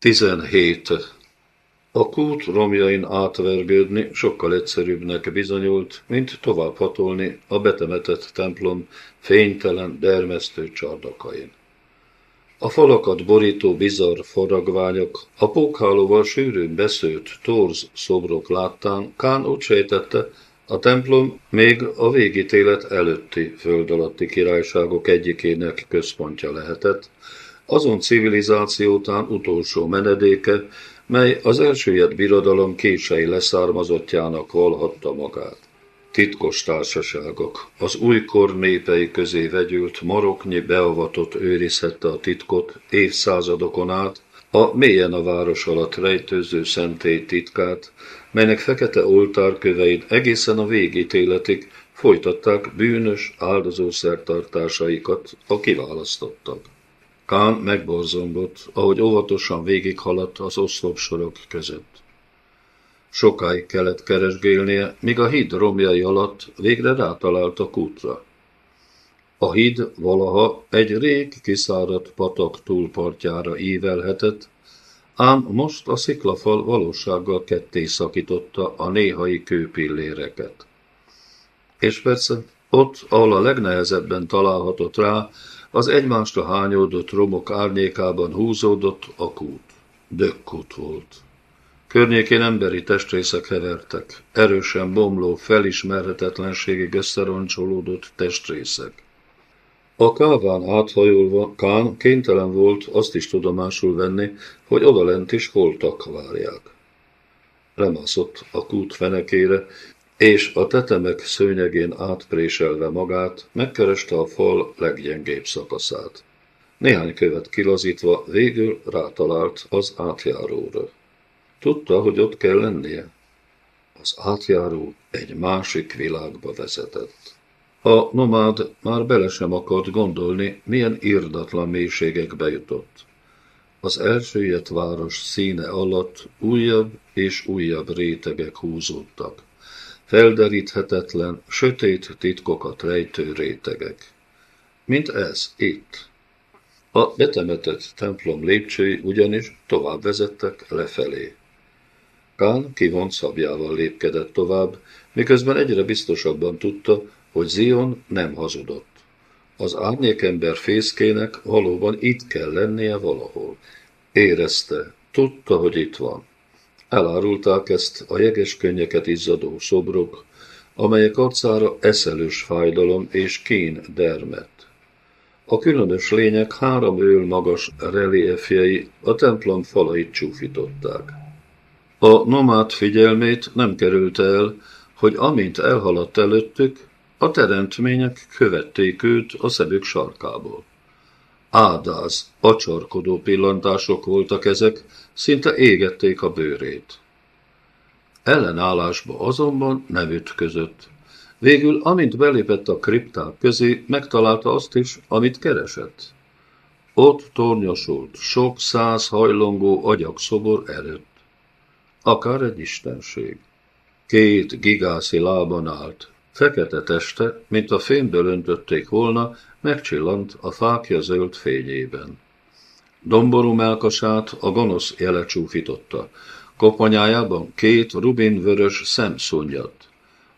17. A kút romjain átvergődni sokkal egyszerűbbnek bizonyult, mint tovább hatolni a betemetett templom fénytelen, dermesztő csardakain. A falakat borító bizarr forragványok, a pókhálóval sűrűn beszőtt torz szobrok láttán Kán úgy sejtette, a templom még a végítélet előtti föld alatti királyságok egyikének központja lehetett, azon civilizáció után utolsó menedéke, mely az elsőjött birodalom kései leszármazottjának valhatta magát. Titkos társaságok, az újkor népei közé vegyült maroknyi beavatott őrizhette a titkot évszázadokon át, a mélyen a város alatt rejtőző szentély titkát, melynek fekete oltárköveid egészen a végítéletig folytatták bűnös áldozószertartásaikat a kiválasztottak. Kán megborzongott, ahogy óvatosan végighaladt az oszlopsorok között. Sokáig kellett keresgélnie, míg a híd romjai alatt végre rátalált a kútra. A híd valaha egy rég kiszáradt patak túlpartjára ívelhetett, ám most a sziklafal valósággal ketté szakította a néhai kőpilléreket. És persze ott, ahol a legnehezebben találhatott rá, az egymásra hányódott romok árnyékában húzódott a kút. Dökkút volt. Környékén emberi testrészek hevertek, erősen bomló, felismerhetetlenségig összeroncsolódott testrészek. A káván áthajolva Kán kénytelen volt azt is tudomásul venni, hogy odalent is holtak várják. Remászott a kút fenekére, és a tetemek szőnyegén átpréselve magát, megkereste a fal leggyengébb szakaszát. Néhány követ kilazítva végül rátalált az átjáróra. Tudta, hogy ott kell lennie. Az átjáró egy másik világba vezetett. A nomád már bele sem akart gondolni, milyen irdatlan mélységekbe jutott. Az elsőjött város színe alatt újabb és újabb rétegek húzódtak felderíthetetlen, sötét titkokat rejtő rétegek. Mint ez, itt. A betemetett templom lépcsői ugyanis tovább vezettek lefelé. Kán kivont szabjával lépkedett tovább, miközben egyre biztosabban tudta, hogy Zion nem hazudott. Az árnyékember fészkének valóban itt kell lennie valahol. Érezte, tudta, hogy itt van. Elárulták ezt a jeges könnyeket izzadó szobrok, amelyek arcára eszelős fájdalom és kén dermet. A különös lények három öl magas reliefjei a templom falait csúfították. A nomád figyelmét nem került el, hogy amint elhaladt előttük, a teremtmények követték őt a szemük sarkából. Ádáz, acsarkodó pillantások voltak ezek, szinte égették a bőrét. Ellenállásba azonban nem ütközött. Végül, amint belépett a kripták közé, megtalálta azt is, amit keresett. Ott tornyosult, sok száz hajlongó agyakszobor előtt. Akár egy istenség. Két gigászi lában állt, fekete teste, mint a fémből öntötték volna, megcsillant a fákja zöld fényében. Domború melkasát a gonosz jele csúfította. Koponyájában két rubin-vörös szem szúnyadt.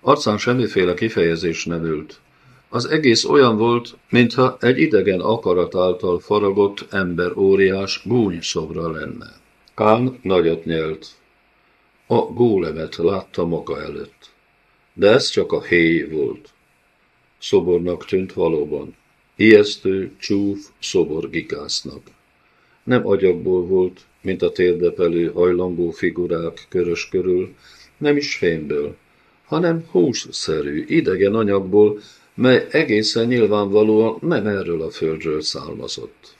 Arcán semmiféle kifejezés nem ült. Az egész olyan volt, mintha egy idegen akarat által faragott ember óriás szobra lenne. Kán nagyot nyelt. A gólemet látta maga előtt. De ez csak a héj volt. Szobornak tűnt valóban. Ijesztő, csúf szobor gigásznak. Nem agyagból volt, mint a térdepelő, hajlangó figurák körös körül, nem is fémből, hanem hússzerű, idegen anyagból, mely egészen nyilvánvalóan nem erről a földről származott.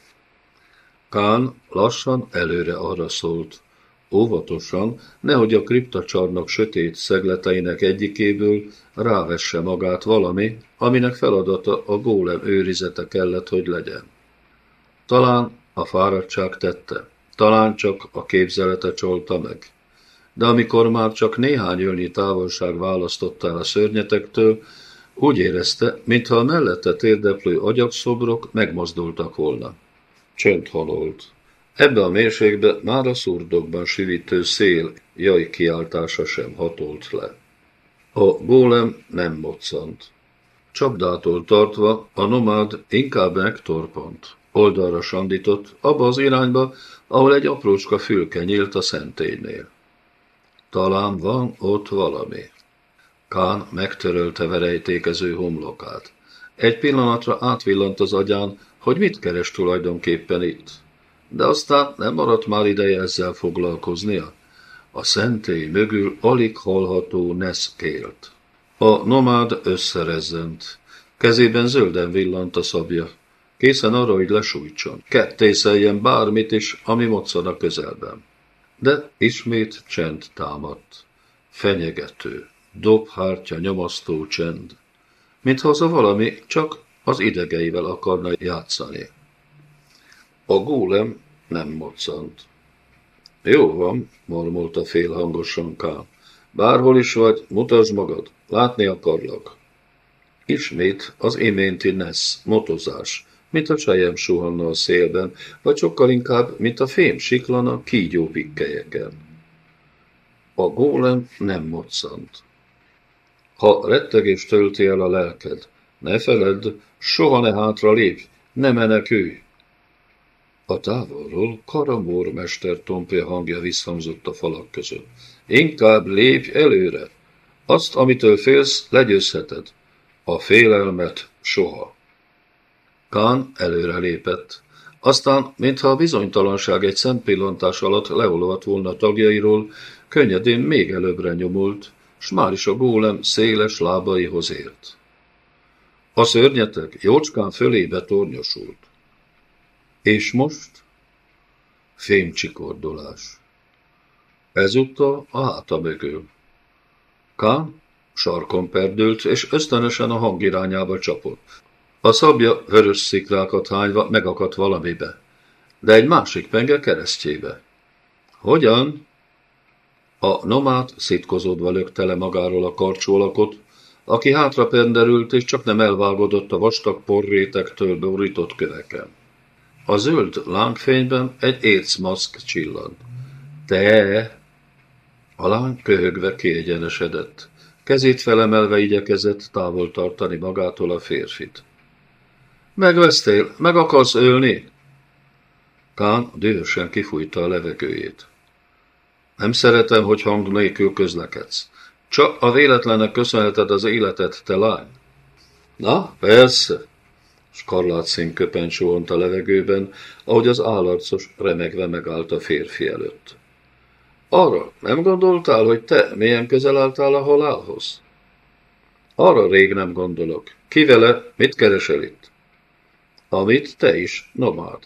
Kán lassan előre arra szólt, óvatosan, nehogy a kriptacsarnok sötét szegleteinek egyikéből rávesse magát valami, aminek feladata a gólem őrizete kellett, hogy legyen. Talán a fáradtság tette, talán csak a képzelete csolta meg. De amikor már csak néhány ölnyi távolság választotta el a szörnyetektől, úgy érezte, mintha a mellette térdeplő agyakszobrok megmozdultak volna. Csönd halolt. Ebbe a mérségbe már a szurdokban sivítő szél jaj kiáltása sem hatolt le. A gólem nem moccant. Csapdától tartva a nomád inkább megtorpant. Oldalra sandított, abba az irányba, ahol egy aprócska fülke nyílt a szentélynél. Talán van ott valami. Kán megtörölte verejtékező homlokát. Egy pillanatra átvillant az agyán, hogy mit keres tulajdonképpen itt. De aztán nem maradt már ideje ezzel foglalkoznia. A szentély mögül alig hallható Nesz kélt. A nomád összerezzent. Kezében zölden villant a szabja. Készen arra, hogy lesújtson, kettészeljen bármit is, ami moccan a közelben. De ismét csend támadt. Fenyegető, dobhártya, nyomasztó csend. Mintha az a valami csak az idegeivel akarna játszani. A gólem nem moccant. Jó van, mormolta félhangosan Kán. Bárhol is vagy, mutasd magad, látni akarlak. Ismét az iménti nesz, motozás, mint a sejem suhanna a szélben, vagy sokkal inkább, mint a fém siklana kígyó pikkelyeken. A gólem nem moccant. Ha rettegés tölti el a lelked, ne feledd, soha ne hátra lépj, ne menekülj. A távolról Karamor mester tompja hangja visszhangzott a falak között. Inkább lépj előre. Azt, amitől félsz, legyőzheted. A félelmet soha. Kán előre lépett. Aztán, mintha a bizonytalanság egy szempillantás alatt leolvadt volna tagjairól, könnyedén még előbbre nyomult, s már is a gólem széles lábaihoz ért. A szörnyetek jócskán fölébe tornyosult. És most? Fémcsikordolás. Ezúttal a háta mögül. Kán sarkon perdült, és ösztönösen a hang irányába csapott. A szabja vörös sziklákat hányva megakadt valamibe, de egy másik penge keresztjébe. Hogyan? A nomát szitkozódva lökte le magáról a karcsólakot, aki hátra penderült és csak nem elvágodott a vastag porrétektől borított köveken. A zöld lángfényben egy écmaszk csillant. Te! A lány köhögve kiegyenesedett. Kezét felemelve igyekezett távol tartani magától a férfit. Megvesztél? Meg akarsz ölni? Kán dühösen kifújta a levegőjét. Nem szeretem, hogy hang nélkül közlekedsz. Csak a véletlenek köszönheted az életet, te lány. Na, persze. Skarlát szín köpencs a levegőben, ahogy az állarcos remegve megállt a férfi előtt. Arra nem gondoltál, hogy te milyen közel álltál a halálhoz? Arra rég nem gondolok. Ki vele, mit keresel itt? Amit te is, nomád.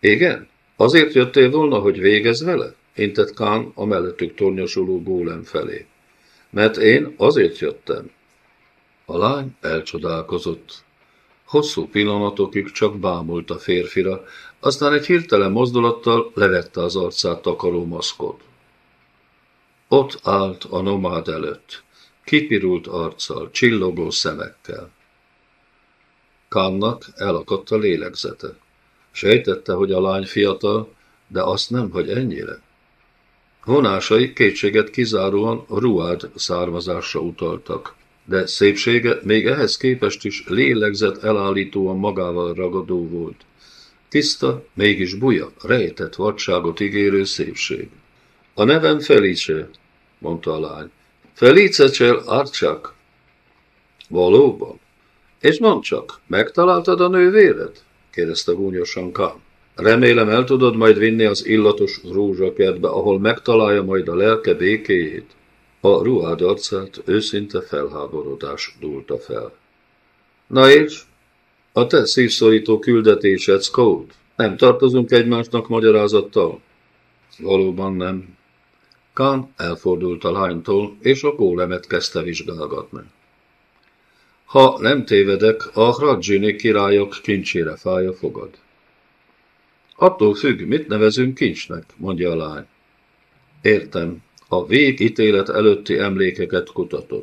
Igen? Azért jöttél volna, hogy végez vele? Intett Kán a mellettük tornyosuló gólem felé. Mert én azért jöttem. A lány elcsodálkozott. Hosszú pillanatokig csak bámult a férfira, aztán egy hirtelen mozdulattal levette az arcát takaró maszkot. Ott állt a nomád előtt, kipirult arccal, csillogó szemekkel. Kánnak elakadt a lélegzete. Sejtette, hogy a lány fiatal, de azt nem, hogy ennyire. Vonásai kétséget kizáróan ruád származásra utaltak, de szépsége még ehhez képest is lélegzet elállítóan magával ragadó volt. Tiszta, mégis buja, rejtett vadságot ígérő szépség. A nevem Felice, mondta a lány. Felice Csel Arcsak. Valóban? És mondd csak, megtaláltad a nővéred? kérdezte gúnyosan Kán. Remélem el tudod majd vinni az illatos rózsakertbe, ahol megtalálja majd a lelke békéjét. A ruhád arcát őszinte felháborodás dúlta fel. Na és? A te szívszorító küldetésed, Scout? Nem tartozunk egymásnak magyarázattal? Valóban nem. Kán elfordult a lánytól, és a gólemet kezdte vizsgálgatni. Ha nem tévedek, a Hradzsini királyok kincsére fája fogad. Attól függ, mit nevezünk kincsnek, mondja a lány. Értem, a végítélet előtti emlékeket kutatod.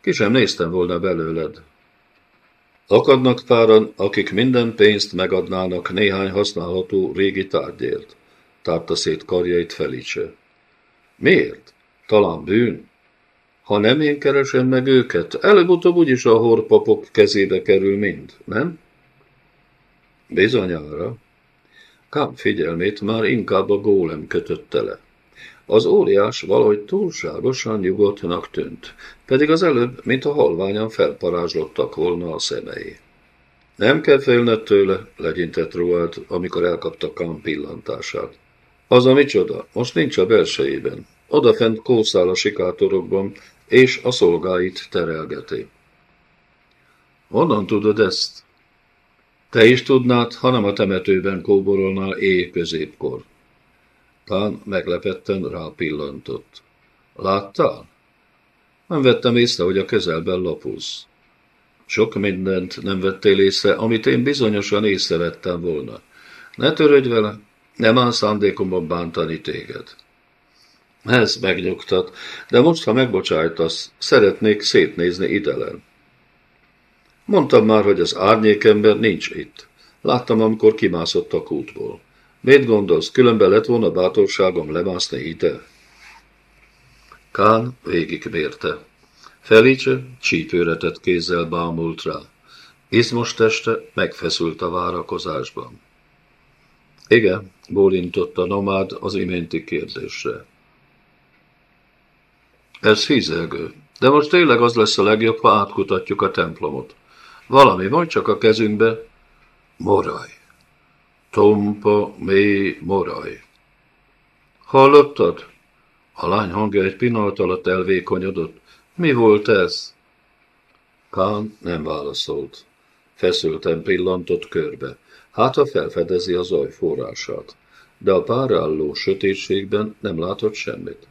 Ki sem néztem volna belőled. Akadnak páran, akik minden pénzt megadnának néhány használható régi tárgyért. Tárta szét karjait Felice. Miért? Talán bűn? Ha nem én keresem meg őket, előbb-utóbb úgyis a horpapok kezébe kerül mind, nem? Bizonyára. Kám figyelmét már inkább a gólem kötötte le. Az óriás valahogy túlságosan nyugodtnak tűnt, pedig az előbb, mint a halványan felparázslottak volna a szemei. Nem kell félned tőle, legyintett Roald, amikor elkapta Kám pillantását. Az a micsoda, most nincs a belsejében. Odafent kószál a sikátorokban, és a szolgáit terelgeti. Honnan tudod ezt? Te is tudnád, hanem a temetőben kóborolnál éj középkor. Tán meglepetten rá pillantott. Láttál? Nem vettem észre, hogy a közelben lapulsz. Sok mindent nem vettél észre, amit én bizonyosan észrevettem volna. Ne törődj vele, nem áll szándékomban bántani téged. Ez megnyugtat, de most, ha megbocsájtasz, szeretnék szétnézni idelen. Mondtam már, hogy az árnyékember nincs itt. Láttam, amikor kimászott a kútból. Mit gondolsz, különben lett volna bátorságom lemászni ide? Kán végigmérte. Felice csípőretett kézzel bámult rá. Izmos teste megfeszült a várakozásban. Igen, bólintott a nomád az iménti kérdésre. Ez hízelgő, de most tényleg az lesz a legjobb, ha átkutatjuk a templomot. Valami van csak a kezünkbe. Moraj. Tompa, mély moraj. Hallottad? A lány hangja egy pillanat alatt elvékonyodott. Mi volt ez? Kán nem válaszolt. Feszülten pillantott körbe. Hát, ha felfedezi az zaj forrását. De a párálló sötétségben nem látott semmit.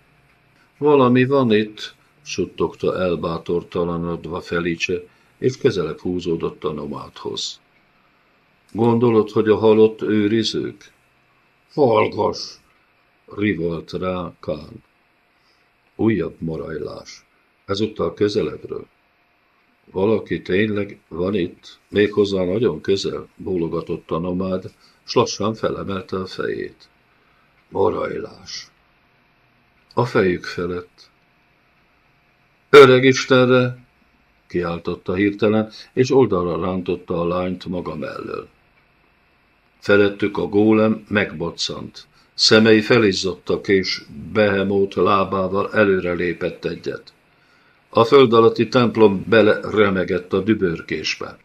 Valami van itt, suttogta elbátortalanodva Felice, és közelebb húzódott a nomádhoz. Gondolod, hogy a halott őrizők? Hallgass! Rivalt rá Kán. Újabb morajlás. Ezúttal közelebbről. Valaki tényleg van itt, méghozzá nagyon közel, bólogatott a nomád, s lassan felemelte a fejét. Morajlás. A fejük felett. Öreg Istenre, kiáltotta hirtelen, és oldalra rántotta a lányt maga mellől. Felettük a gólem megboccant. Szemei felizzottak, és behemót lábával előre lépett egyet. A föld alatti templom bele remegett a dübörkésbe.